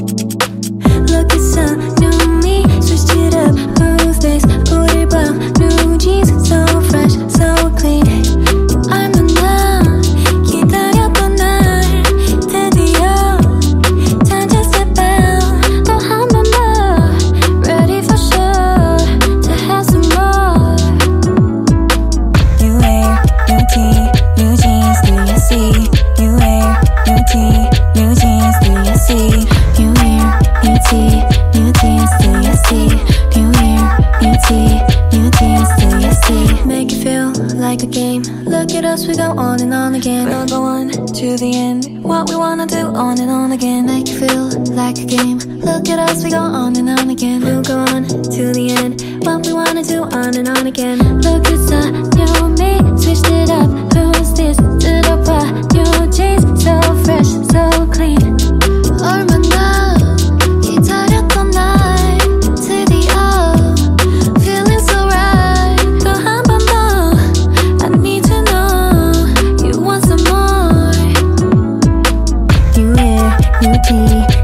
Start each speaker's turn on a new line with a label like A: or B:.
A: Look at some like a game. Look at us, we go on and on again. We'll go on to the end. What we wanna do on and on again. Make you feel like a game. Look at us, we go on and on again. We'll go on to the end. What we wanna do on and on again. Look, it's a new me. Switched it up. Who's this? see